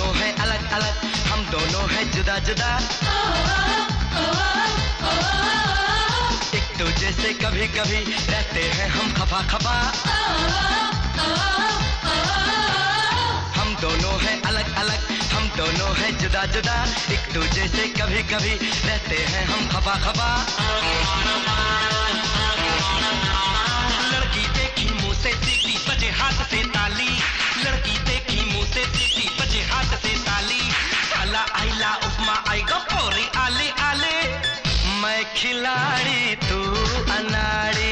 दोनों हैं अलग अलग। हम दोनों हैं जुदा जुदा। एक दूजे से कभी कभी रहते हैं हम खफा खफा। हम दोनों हैं अलग अलग। हम दोनों हैं जुदा जुदा। एक दूजे से कभी कभी रहते हैं हम खफा खफा। आइला उपमा आएगा पोरी आले आले। मैं खिलाड़ी तू अनाड़ी।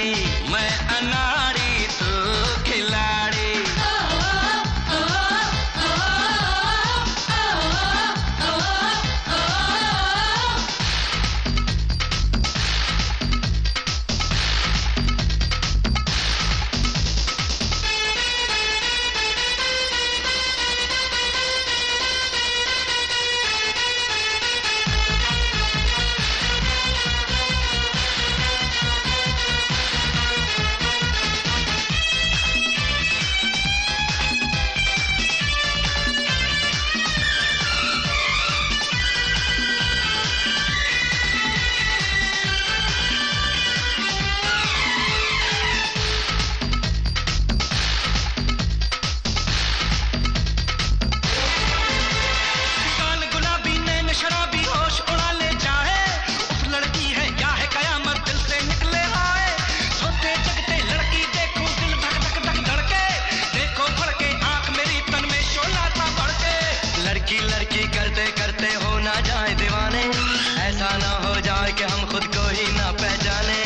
जाए दीवाने। ऐसा ना हो जाए कि हम खुद को ही ना पहचाने।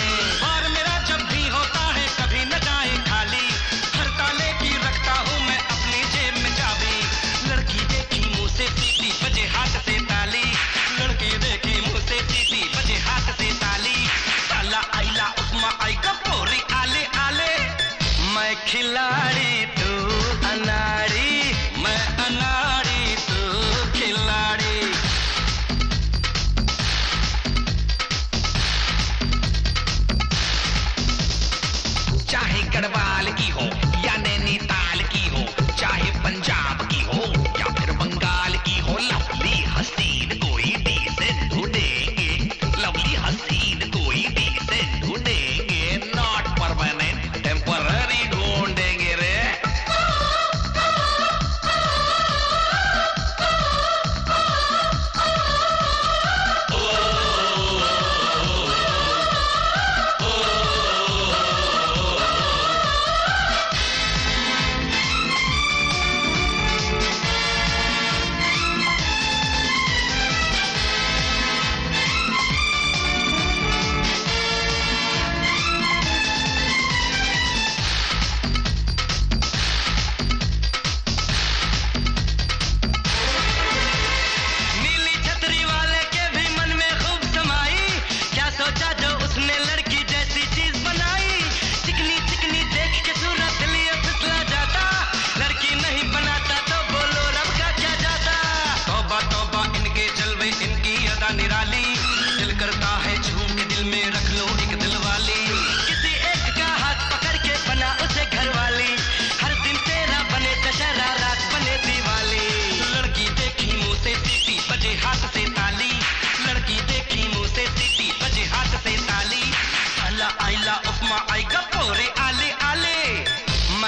और मेरा जब भी होता है, कभी न जाए खाली। हर ताले की रखता हूँ मैं अपनी जेब में चाबी। लड़की देखी मुँह से सीटी बजे हाथ से ताली। लड़की देखी मुँह से सीटी बजे हाथ से ताली। ताला आइला उपमा आई कपोरी आले आले। मैं खिलाड़ी கடவாளி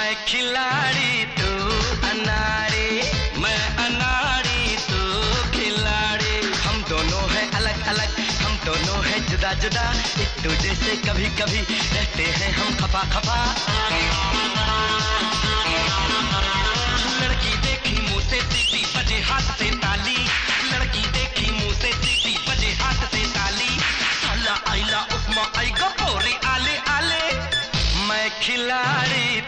मैं खिलाड़ी तू, अनाड़ी। मैं अनाड़ी तू, खिलाड़ी। हम दोनों हैं अलग अलग। हम दोनों हैं जुदा जुदा। एक दूजे से कभी कभी रहते हैं हम खफा खफा। लड़की देखी मुँह से सीटी, बजे हाथ से ताली। लड़की देखी मुँह से सीटी, बजे हाथ से ताली। साला आइला उपमा, आई गपोरी आले आले। मैं खिलाड़ी